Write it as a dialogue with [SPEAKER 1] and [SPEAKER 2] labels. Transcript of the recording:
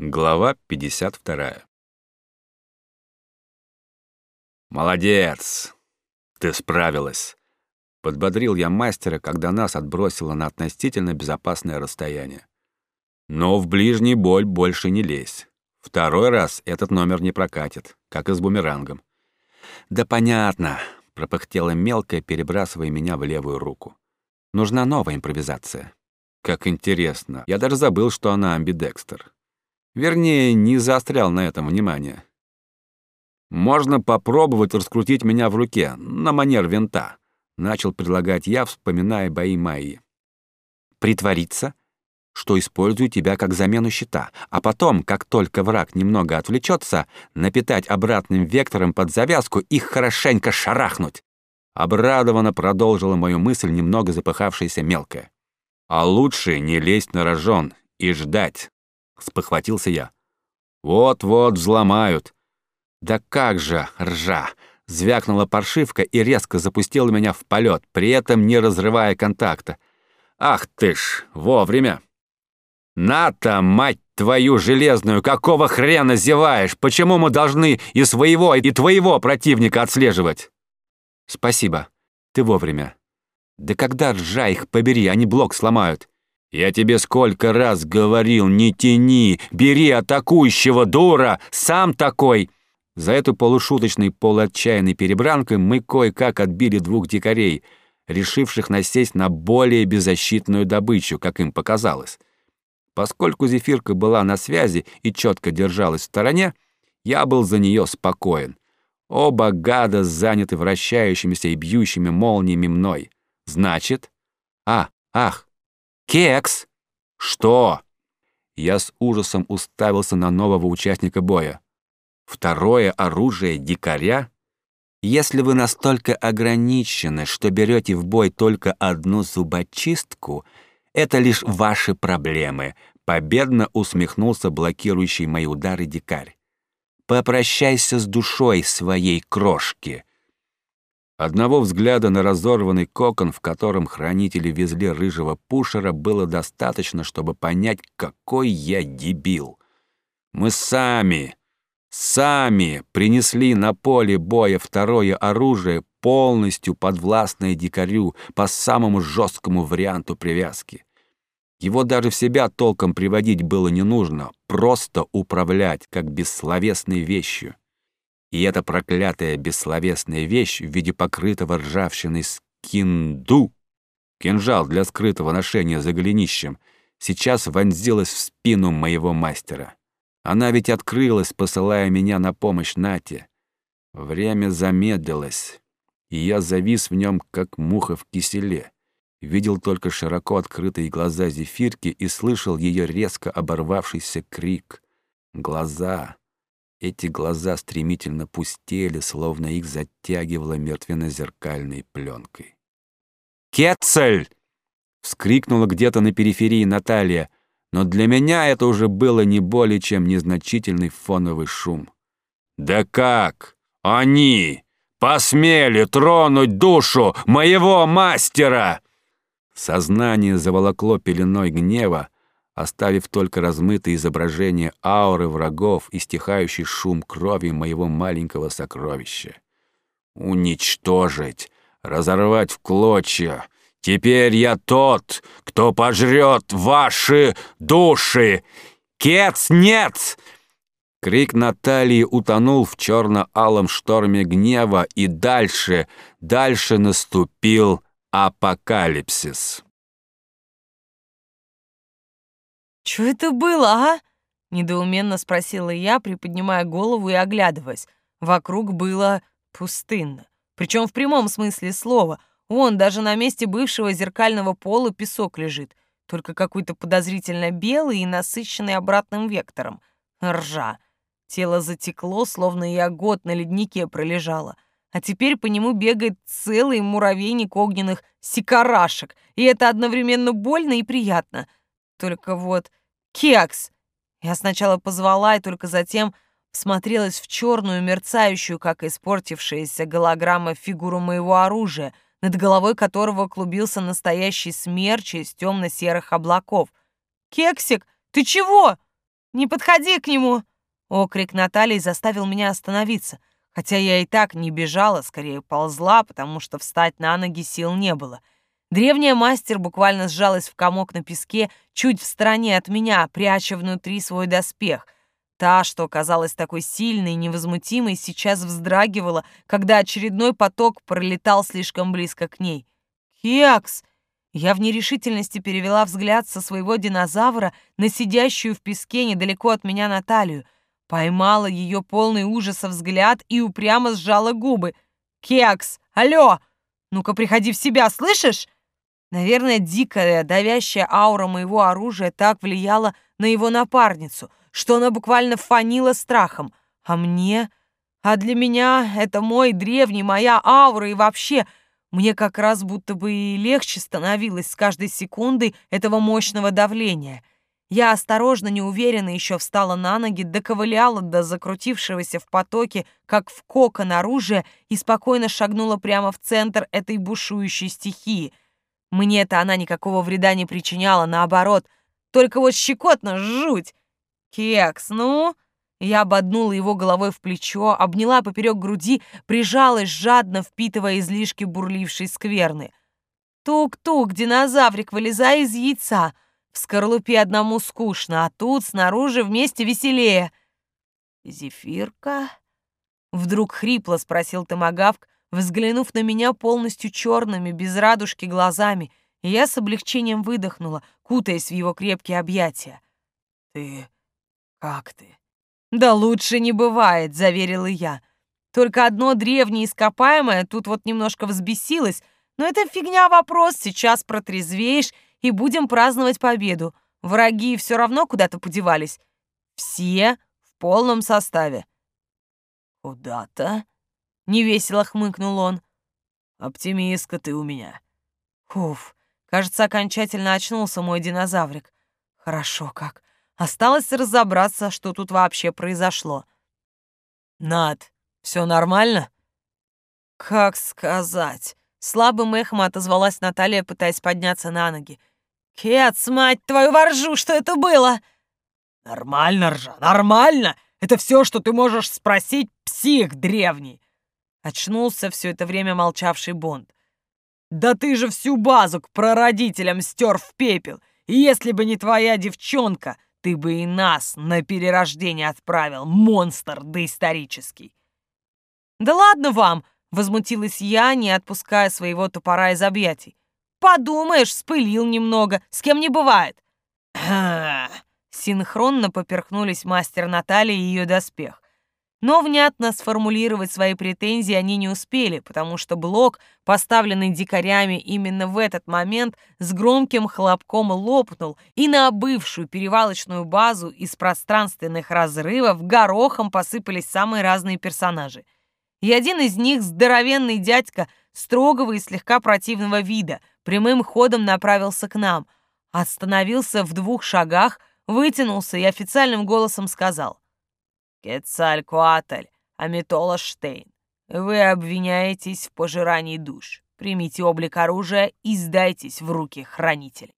[SPEAKER 1] Глава 52. «Молодец! Ты справилась!» Подбодрил я мастера, когда нас отбросило на относительно безопасное расстояние. «Но в ближний боль больше не лезь. Второй раз этот номер не прокатит, как и с бумерангом». «Да понятно», — пропыхтела мелкая, перебрасывая меня в левую руку. «Нужна новая импровизация». «Как интересно. Я даже забыл, что она амбидекстер». Вернее, не заострял на этом внимание. «Можно попробовать раскрутить меня в руке, на манер винта», — начал предлагать я, вспоминая бои Майи. «Притвориться, что использую тебя как замену щита, а потом, как только враг немного отвлечется, напитать обратным вектором под завязку и хорошенько шарахнуть». Обрадованно продолжила мою мысль немного запыхавшаяся мелкая. «А лучше не лезть на рожон и ждать, — спохватился я. «Вот-вот взломают». «Да как же, ржа!» — звякнула паршивка и резко запустила меня в полет, при этом не разрывая контакта. «Ах ты ж, вовремя!» «На-то, мать твою железную, какого хрена зеваешь? Почему мы должны и своего, и твоего противника отслеживать?» «Спасибо, ты вовремя. Да когда ржа их побери, они блок сломают. «Я тебе сколько раз говорил, не тяни, бери атакующего, дура, сам такой!» За эту полушуточной, полуотчаянной перебранкой мы кое-как отбили двух дикарей, решивших насесть на более беззащитную добычу, как им показалось. Поскольку зефирка была на связи и четко держалась в стороне, я был за нее спокоен. Оба гада заняты вращающимися и бьющими молниями мной. Значит... А, ах, «Кекс!» «Что?» Я с ужасом уставился на нового участника боя. «Второе оружие дикаря?» «Если вы настолько ограничены, что берете в бой только одну зубочистку, это лишь ваши проблемы», — победно усмехнулся блокирующий мои удары дикарь. «Попрощайся с душой своей крошки. Одного взгляда на разорванный кокон, в котором хранители везли рыжего пушера, было достаточно, чтобы понять, какой я дебил. Мы сами, сами принесли на поле боя второе оружие, полностью подвластное дикарю по самому жесткому варианту привязки. Его даже в себя толком приводить было не нужно, просто управлять, как бессловесной вещью. И эта проклятая бессловесная вещь в виде покрытого ржавчиной скинду, кинжал для скрытого ношения за голенищем, сейчас вонзилась в спину моего мастера. Она ведь открылась, посылая меня на помощь Нате. Время замедлилось, и я завис в нем, как муха в киселе. Видел только широко открытые глаза зефирки и слышал ее резко оборвавшийся крик. Глаза, эти глаза стремительно пустели, словно их затягивало мертвенно-зеркальной пленкой. «Кетцель!» — вскрикнула где-то на периферии Наталья, но для меня это уже было не более чем незначительный фоновый шум. «Да как? Они посмели тронуть душу моего мастера!» Сознание заволокло пеленой гнева, оставив только размытое изображение ауры врагов и стихающий шум крови моего маленького сокровища. Уничтожить, разорвать в клочья. Теперь я тот, кто пожрет ваши души. Кец, нет! Крик Натальи утонул в черно-алом шторме гнева, и дальше, дальше наступил апокалипсис.
[SPEAKER 2] «Что это было, а?» — недоуменно спросила я, приподнимая голову и оглядываясь. Вокруг было пустынно. Причем в прямом смысле слова. Вон, даже на месте бывшего зеркального пола песок лежит, только какой-то подозрительно белый и насыщенный обратным вектором. Ржа. Тело затекло, словно я год на леднике пролежала. А теперь по нему бегает целый муравейник огненных сикарашек, и это одновременно больно и приятно. Только вот Кекс!» Я сначала позвала и только затем всмотрелась в черную, мерцающую, как испортившаяся голограмма, фигуру моего оружия, над головой которого клубился настоящий смерч из темно-серых облаков. «Кексик, ты чего?» Не подходи к нему!» Окрик Натальи заставил меня остановиться, хотя я и так не бежала, скорее ползла, потому что встать на ноги сил не было. Древняя мастер буквально сжалась в комок на песке, чуть в стороне от меня, пряча внутри свой доспех. Та, что казалась такой сильной и невозмутимой, сейчас вздрагивала, когда очередной поток пролетал слишком близко к ней. «Кекс!» Я в нерешительности перевела взгляд со своего динозавра на сидящую в песке недалеко от меня Наталью, поймала ее полный ужаса взгляд и упрямо сжала губы. «Кекс! Алло! Ну-ка приходи в себя, слышишь?» Наверное, дикая, давящая аура моего оружия так влияла на его напарницу, что она буквально фанила страхом. А мне... А для меня это мой древний, моя аура и вообще мне как раз будто бы и легче становилось с каждой секундой этого мощного давления. Я осторожно, неуверенно еще встала на ноги, доковыляла до закрутившегося в потоке, как в кокон оружия, и спокойно шагнула прямо в центр этой бушующей стихии. Мне-то она никакого вреда не причиняла, наоборот. Только вот щекотно жуть. «Кекс, ну?» Я ободнула его головой в плечо, обняла поперек груди, прижалась, жадно впитывая излишки бурлившей скверны. «Тук-тук, динозаврик, вылезай из яйца!» В скорлупе одному скучно, а тут снаружи вместе веселее. «Зефирка?» Вдруг хрипло спросил Томагавк, взглянув на меня полностью черными, без радужки глазами, и я с облегчением выдохнула, кутаясь в его крепкие объятия. «Ты... как ты?» «Да лучше не бывает», — заверила я. «Только одно древнее ископаемое тут вот немножко взбесилось, но это фигня вопрос, сейчас протрезвеешь и будем праздновать победу. Враги все равно куда-то подевались. Все в полном составе». «Куда-то?» — невесело хмыкнул он. «Оптимистка ты у меня». Уф, кажется, окончательно очнулся мой динозаврик. Хорошо как. Осталось разобраться, что тут вообще произошло. «Над, все нормально?» «Как сказать?» Слабым эхом отозвалась Наталья, пытаясь подняться на ноги. «Кец, мать твою, воржу, что это было?» «Нормально, Ржа, нормально! Это все, что ты можешь спросить, псих древний!» Очнулся все это время молчавший Бонд. «Да ты же всю базу к прародителям стер в пепел! И если бы не твоя девчонка, ты бы и нас на перерождение отправил, монстр доисторический!» «Да ладно вам!» — возмутилась я, не отпуская своего топора из объятий. «Подумаешь, спылил немного, с кем не бывает!» Синхронно поперхнулись мастер Наталья и ее доспех. Но внятно сформулировать свои претензии они не успели, потому что блок, поставленный дикарями именно в этот момент, с громким хлопком лопнул, и на бывшую перевалочную базу из пространственных разрывов горохом посыпались самые разные персонажи. И один из них, здоровенный дядька, строгого и слегка противного вида, прямым ходом направился к нам, остановился в двух шагах, вытянулся и официальным голосом сказал — Кецалькуатль, Аметола Штейн, вы обвиняетесь в пожирании душ. Примите облик оружия и сдайтесь в руки хранителей.